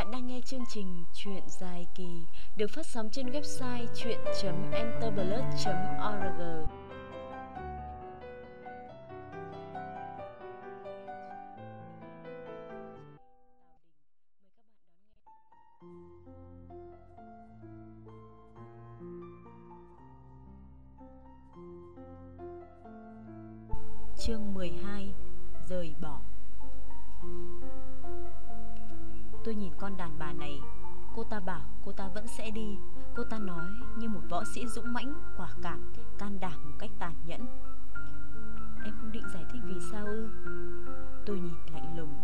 Bạn đang nghe chương trình Chuyện dài kỳ, được phát sóng trên website chuyện.enterblood.org. Chương 12 Rời bỏ Tôi nhìn con đàn bà này. Cô ta bảo cô ta vẫn sẽ đi. Cô ta nói như một võ sĩ dũng mãnh Quả cảm, can đảm một cách tàn nhẫn. Em không định giải thích vì sao ư? Tôi nhìn lạnh lùng.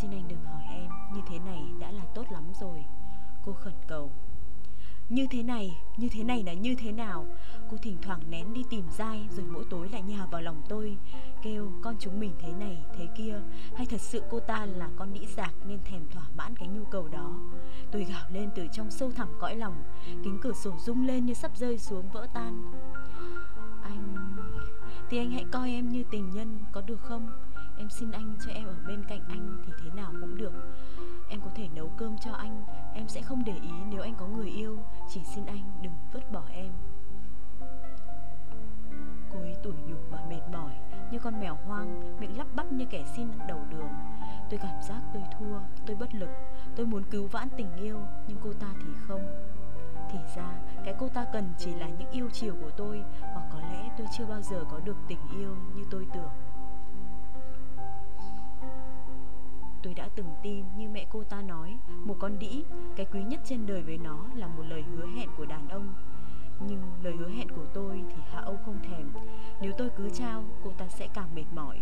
Xin anh đừng hỏi em Như thế này đã là tốt lắm rồi. Cô khẩn cầu. Như thế này, như thế này là như thế nào? Cô thỉnh thoảng nén đi tìm dai Rồi mỗi tối lại nhào vào lòng tôi Kêu con chúng mình thế này, thế kia Hay thật sự cô ta là con đĩ giạc Nên thèm thỏa mãn cái nhu cầu đó? Tôi gào lên từ trong sâu thẳm cõi lòng Kính cửa sổ rung lên như sắp rơi xuống vỡ tan. Anh... Thì anh hãy coi em như tình nhân có được không? Em xin anh cho em ở bên cạnh anh thì thế nào cũng được. Em có thể nấu cơm cho anh. Em sẽ không để ý nếu anh có người yêu. Chỉ xin anh đừng vứt bỏ em. Cô ấy tủi nhục và mệt mỏi, Như con mèo hoang, Miệng lắp bắp như kẻ xin đầu đường. Tôi cảm giác tôi thua, Tôi bất lực. Tôi muốn cứu vãn tình yêu, Nhưng cô ta thì không. Thì ra, cái cô ta cần chỉ là những yêu chiều của tôi, Hoặc có lẽ tôi chưa bao giờ có được tình yêu như tôi tưởng. Tôi đã từng tin như mẹ cô ta nói Một con đĩ, cái quý nhất trên đời với nó là một lời hứa hẹn của đàn ông. Nhưng lời hứa hẹn của tôi thì Hạ Âu không thèm. Nếu tôi cứ trao, cô ta sẽ càng mệt mỏi.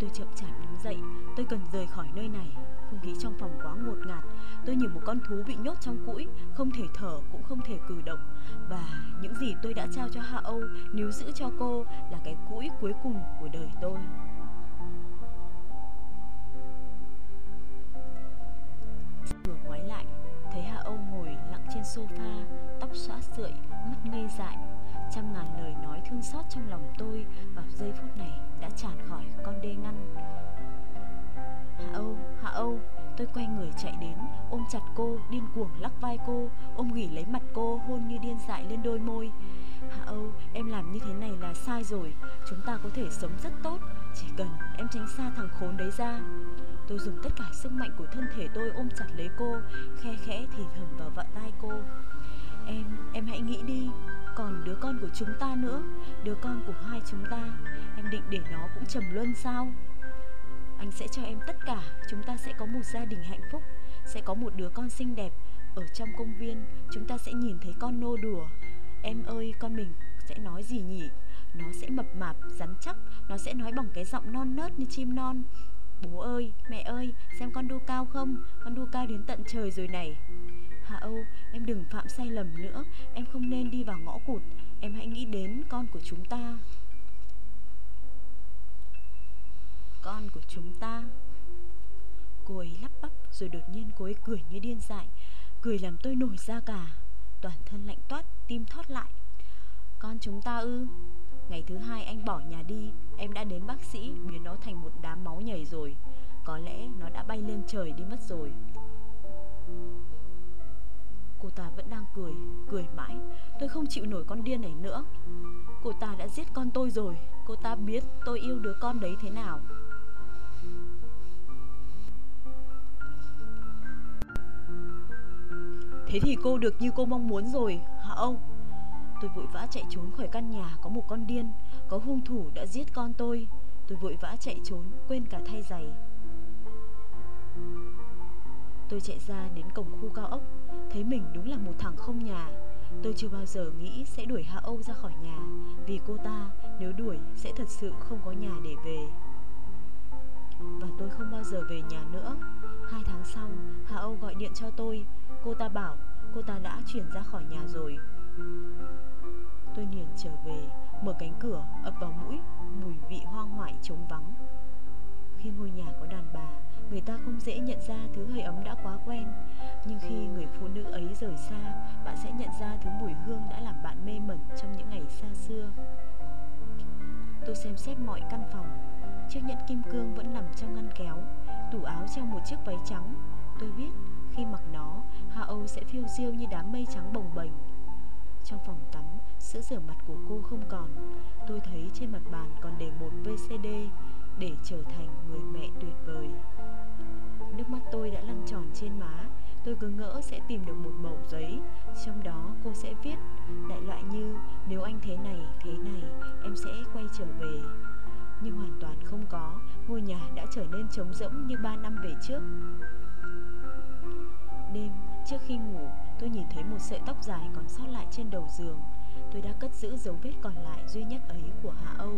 Tôi chậm chạp đứng dậy Tôi cần rời khỏi nơi này. Không khí trong phòng quá ngột ngạt. Tôi như một con thú bị nhốt trong cũi Không thể thở cũng không thể cử động. Và những gì tôi đã trao cho Hạ Âu Nếu giữ cho cô là cái cũi cuối cùng của đời tôi. Vừa ngoái lại Thấy Hạ Âu ngồi lặng trên sofa Tóc xõa sợi, mắt ngây dại. Trăm ngàn lời nói thương xót trong lòng tôi Vào giây phút này đã tràn khỏi con đê ngăn. Hạ Âu, Hạ Âu Tôi quay người chạy đến Ôm chặt cô, điên cuồng lắc vai cô Ôm ghỉ lấy mặt cô, hôn như điên dại lên đôi môi. Hạ Âu, em làm như thế này là sai rồi Chúng ta có thể sống rất tốt Chỉ cần em tránh xa thằng khốn đấy ra. Tôi dùng tất cả sức mạnh của thân thể tôi ôm chặt lấy cô Khe khẽ thì thầm vào vợ tai cô. Em, em hãy nghĩ đi Còn đứa con của chúng ta nữa Đứa con của hai chúng ta Em định để nó cũng trầm luân sao? Anh sẽ cho em tất cả Chúng ta sẽ có một gia đình hạnh phúc Sẽ có một đứa con xinh đẹp. Ở trong công viên Chúng ta sẽ nhìn thấy con nô đùa. Em ơi con mình sẽ nói gì nhỉ? Nó sẽ mập mạp, rắn chắc Nó sẽ nói bằng cái giọng non nớt như chim non. Bố ơi, mẹ ơi, xem con đu cao không? Con đu cao đến tận trời rồi này. Hạ Âu, em đừng phạm sai lầm nữa. Em không nên đi vào ngõ cụt. Em hãy nghĩ đến con của chúng ta. Con của chúng ta. Cô ấy lắp bắp rồi đột nhiên cô ấy cười như điên dại. Cười làm tôi nổi da gà. Toàn thân lạnh toát, tim thót lại. Con chúng ta ư? Ngày thứ hai anh bỏ nhà đi Em đã đến bác sĩ biến nó thành một đám máu nhảy rồi. Có lẽ nó đã bay lên trời đi mất rồi. Cô ta vẫn đang cười, cười mãi. Tôi không chịu nổi con điên này nữa. Cô ta đã giết con tôi rồi. Cô ta biết tôi yêu đứa con đấy thế nào. Thế thì cô được như cô mong muốn rồi Hả ông? Tôi vội vã chạy trốn khỏi căn nhà có một con điên, Có hung thủ đã giết con tôi. Tôi vội vã chạy trốn, Quên cả thay giày. Tôi chạy ra đến cổng khu cao ốc, Thấy mình đúng là một thằng không nhà. Tôi chưa bao giờ nghĩ sẽ đuổi Hạ Âu ra khỏi nhà, Vì cô ta nếu đuổi sẽ thật sự không có nhà để về. Và tôi không bao giờ về nhà nữa. Hai tháng sau, Hạ Âu gọi điện cho tôi. Cô ta bảo cô ta đã chuyển ra khỏi nhà rồi. Tôi liền trở về, Mở cánh cửa, ập vào mũi, Mùi vị hoang hoại trống vắng. Khi ngôi nhà có đàn bà, Người ta không dễ nhận ra thứ hơi ấm đã quá quen. Nhưng khi người phụ nữ ấy rời xa, Bạn sẽ nhận ra thứ mùi hương đã làm bạn mê mẩn trong những ngày xa xưa. Tôi xem xét mọi căn phòng. Chiếc nhẫn kim cương vẫn nằm trong ngăn kéo, tủ áo treo một chiếc váy trắng. Tôi biết, khi mặc nó Hạ Âu sẽ phiêu diêu như đám mây trắng bồng bềnh. Trong phòng tắm Sữa rửa mặt của cô không còn. Tôi thấy trên mặt bàn còn để một VCD Để trở thành người mẹ tuyệt vời. Nước mắt tôi đã lăn tròn trên má. Tôi cứ ngỡ sẽ tìm được một mẩu giấy. Trong đó cô sẽ viết Đại loại như Nếu anh thế này, thế này Em sẽ quay trở về. Nhưng hoàn toàn không có. Ngôi nhà đã trở nên trống rỗng như 3 năm về trước. Đêm, trước khi ngủ Tôi nhìn thấy một sợi tóc dài còn sót lại trên đầu giường. Tôi đã cất giữ dấu vết còn lại duy nhất ấy của Hạ Âu.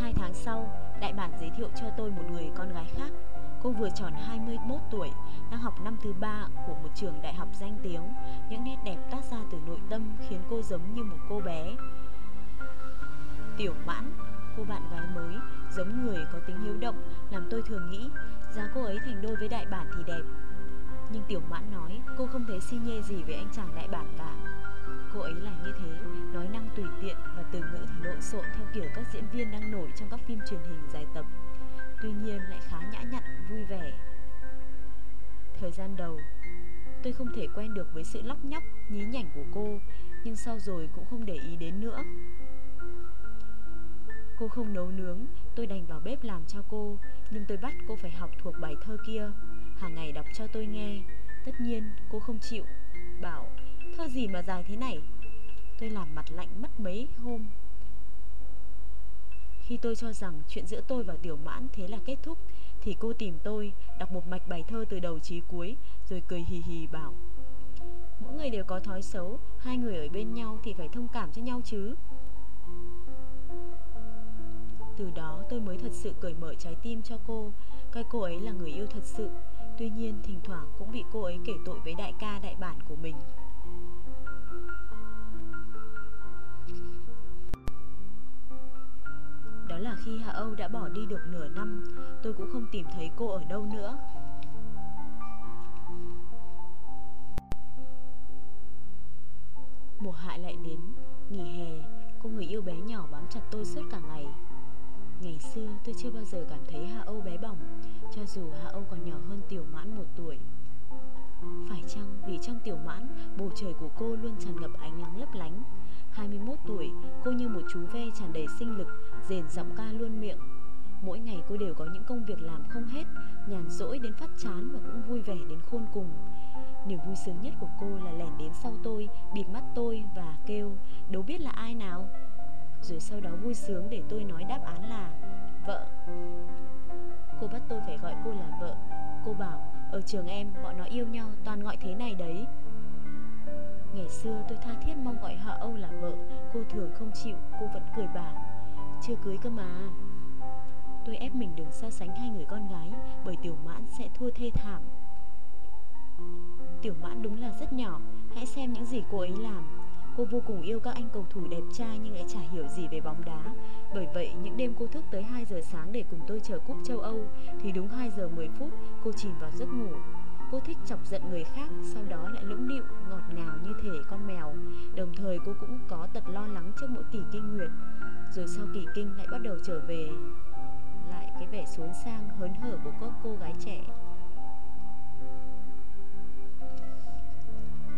Hai tháng sau, đại bản giới thiệu cho tôi một người con gái khác. Cô vừa tròn 21 tuổi, đang học năm thứ ba của một trường đại học danh tiếng. Những nét đẹp toát ra từ nội tâm khiến cô giống như một cô bé. Tiểu mãn, cô bạn gái mới, giống người có tính hiếu động Làm tôi thường nghĩ, giá cô ấy thành đôi với đại bản thì đẹp. Nhưng tiểu mãn nói cô không thấy si nhê gì với anh chàng đại bản cả. Cô ấy là như thế, nói năng tùy tiện và từ ngữ thì lộn xộn theo kiểu các diễn viên đang nổi trong các phim truyền hình dài tập. Tuy nhiên lại khá nhã nhặn, vui vẻ. Thời gian đầu Tôi không thể quen được với sự lóc nhóc, nhí nhảnh của cô Nhưng sau rồi cũng không để ý đến nữa. Cô không nấu nướng, tôi đành vào bếp làm cho cô. Nhưng tôi bắt cô phải học thuộc bài thơ kia. Hàng ngày đọc cho tôi nghe. Tất nhiên cô không chịu. Bảo thơ gì mà dài thế này? Tôi làm mặt lạnh mất mấy hôm. Khi tôi cho rằng chuyện giữa tôi và Tiểu Mãn thế là kết thúc Thì cô tìm tôi Đọc một mạch bài thơ từ đầu chí cuối Rồi cười hì hì bảo Mỗi người đều có thói xấu Hai người ở bên nhau thì phải thông cảm cho nhau chứ từ đó tôi mới thật sự cởi mở trái tim cho cô. Coi cô ấy là người yêu thật sự. Tuy nhiên, thỉnh thoảng cũng bị cô ấy kể tội với đại ca, đại bản của mình. Đó là khi Hạ Âu đã bỏ đi được nửa năm, Tôi cũng không tìm thấy cô ở đâu nữa. Mùa hạ lại đến, Nghỉ hè, Cô người yêu bé nhỏ bám chặt tôi suốt cả ngày. Ngày xưa tôi chưa bao giờ cảm thấy Hạ Âu bé bỏng, Cho dù Hạ Âu còn nhỏ hơn Tiểu Mãn một tuổi. Phải chăng vì trong Tiểu Mãn, Bầu trời của cô luôn tràn ngập ánh nắng lấp lánh? 21 tuổi, Cô như một chú ve tràn đầy sinh lực, Rền giọng ca luôn miệng. Mỗi ngày cô đều có những công việc làm không hết, Nhàn rỗi đến phát chán và cũng vui vẻ đến khôn cùng. Niềm vui sướng nhất của cô là lèn đến sau tôi, Bịt mắt tôi và kêu, Đâu biết là ai nào? Rồi sau đó vui sướng để tôi nói đáp án là, Vợ. Cô bắt tôi phải gọi cô là vợ. Cô bảo, ở trường em, bọn nó yêu nhau, toàn gọi thế này đấy. Ngày xưa tôi tha thiết mong gọi họ Âu là vợ. Cô thường không chịu, Cô vẫn cười bảo, Chưa cưới cơ mà. Tôi ép mình đừng so sánh hai người con gái, Bởi tiểu mãn sẽ thua thê thảm. Tiểu mãn đúng là rất nhỏ, Hãy xem những gì cô ấy làm. Cô vô cùng yêu các anh cầu thủ đẹp trai nhưng lại chả hiểu gì về bóng đá. Bởi vậy, những đêm cô thức tới 2 giờ sáng để cùng tôi chờ cúp châu Âu thì đúng 2 giờ 10 phút cô chìm vào giấc ngủ. Cô thích chọc giận người khác, sau đó lại lũng điệu, ngọt ngào như thể con mèo. Đồng thời cô cũng có tật lo lắng trước mỗi kỳ kinh nguyệt. Rồi sau kỳ kinh lại bắt đầu trở về lại cái vẻ xuống sang hớn hở của các cô gái trẻ.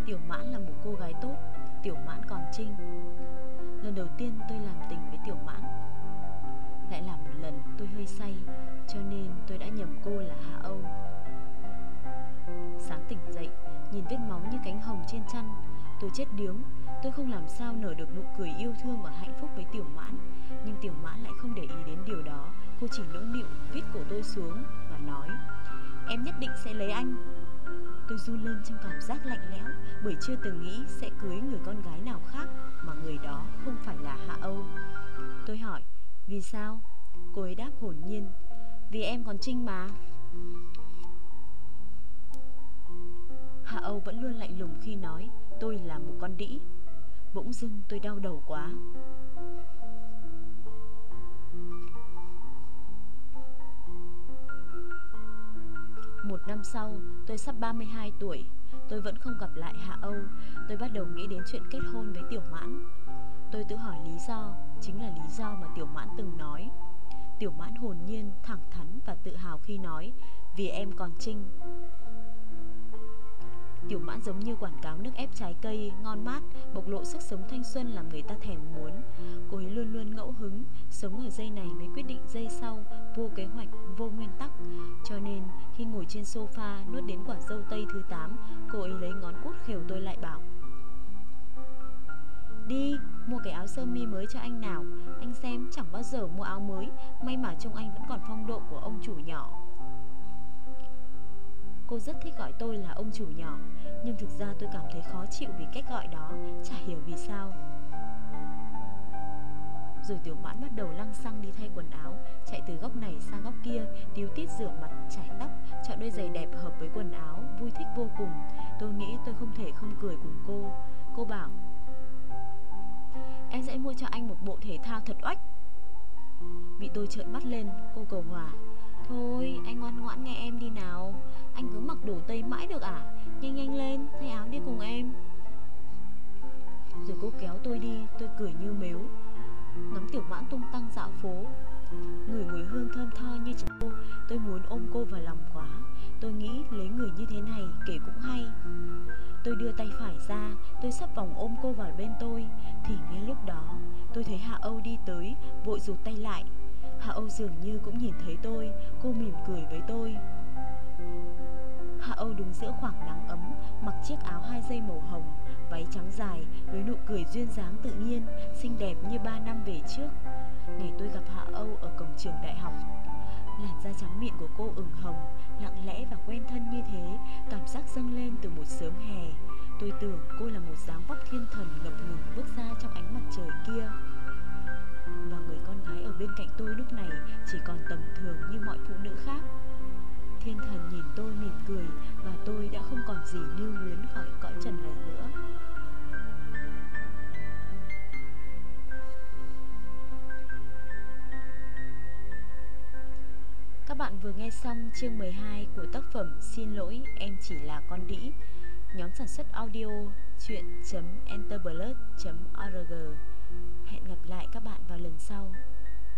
Tiểu Mãn là một cô gái tốt Tiểu Mãn còn trinh. Lần đầu tiên tôi làm tình với Tiểu Mãn, Lại là một lần tôi hơi say, Cho nên tôi đã nhầm cô là Hạ Âu. Sáng tỉnh dậy, Nhìn vết máu như cánh hồng trên chăn, Tôi chết điếng. Tôi không làm sao nở được nụ cười yêu thương và hạnh phúc với Tiểu Mãn, Nhưng Tiểu Mãn lại không để ý đến điều đó. Cô chỉ nũng nịu viết cổ tôi xuống Và nói, Em nhất định sẽ lấy anh. Tôi run lên trong cảm giác lạnh lẽo bởi chưa từng nghĩ sẽ cưới người con gái nào khác mà người đó không phải là Hạ Âu. Tôi hỏi, vì sao? Cô ấy đáp hồn nhiên, vì em còn Trinh mà. Hạ Âu vẫn luôn lạnh lùng khi nói tôi là một con đĩ. Bỗng dưng tôi đau đầu quá. Một năm sau, tôi sắp 32 tuổi, tôi vẫn không gặp lại Hạ Âu. Tôi bắt đầu nghĩ đến chuyện kết hôn với Tiểu Mãn. Tôi tự hỏi lý do, chính là lý do mà Tiểu Mãn từng nói. Tiểu Mãn hồn nhiên, thẳng thắn và tự hào khi nói, vì em còn trinh. Tiểu mãn giống như quảng cáo nước ép trái cây, ngon mát, bộc lộ sức sống thanh xuân làm người ta thèm muốn. Cô ấy luôn luôn ngẫu hứng, sống ở dây này mới quyết định dây sau, vô kế hoạch, vô nguyên tắc. Cho nên, khi ngồi trên sofa nuốt đến quả dâu tây thứ 8, cô ấy lấy ngón út khều tôi lại bảo. Đi, mua cái áo sơ mi mới cho anh nào Anh xem chẳng bao giờ mua áo mới May mà trông anh vẫn còn phong độ của ông chủ nhỏ Cô rất thích gọi tôi là ông chủ nhỏ Nhưng thực ra tôi cảm thấy khó chịu vì cách gọi đó Chả hiểu vì sao. Rồi tiểu mãn bắt đầu lăng xăng đi thay quần áo Chạy từ góc này sang góc kia Tiếu tít rửa mặt, chải tóc Chọn đôi giày đẹp hợp với quần áo Vui thích vô cùng. Tôi nghĩ tôi không thể không cười cùng cô. Cô bảo Em sẽ mua cho anh một bộ thể thao thật oách. Bị tôi trợn mắt lên Cô cầu hòa Thôi, anh ngoan ngoãn nghe em đi nào. Anh cứ mặc đồ tây mãi được à? Nhanh nhanh lên, thay áo đi cùng em. Rồi cô kéo tôi đi, Tôi cười như mếu. Ngắm tiểu mãn tung tăng dạo phố. Người mùi hương thơm tho như chị cô, Tôi muốn ôm cô vào lòng quá. Tôi nghĩ lấy người như thế này kể cũng hay. Tôi đưa tay phải ra, Tôi sắp vòng ôm cô vào bên tôi. Thì ngay lúc đó, Tôi thấy Hạ Âu đi tới, Vội rụt tay lại. Hạ Âu dường như cũng nhìn thấy tôi, Cô mỉm cười với tôi. Hạ Âu đứng giữa khoảng nắng ấm, Mặc chiếc áo hai dây màu hồng, Váy trắng dài Với nụ cười duyên dáng tự nhiên, Xinh đẹp như ba năm về trước. Ngày tôi gặp Hạ Âu ở cổng trường đại học, Làn da trắng mịn của cô ửng hồng, Lặng lẽ và quen thân như thế, Cảm giác dâng lên từ một sớm hè. Tôi tưởng cô là một dáng vóc thiên thần ngập ngừng bước ra trong ánh mặt trời kia bên cạnh tôi lúc này chỉ còn tầm thường như mọi phụ nữ khác. Thiên thần nhìn tôi mỉm cười và tôi đã không còn gì lưu luyến khỏi cõi trần này nữa. Các bạn vừa nghe xong chương 12 của tác phẩm Xin lỗi, em chỉ là con đĩ, Nhóm sản xuất audio chuyện.enterblood.org Hẹn gặp lại các bạn vào lần sau.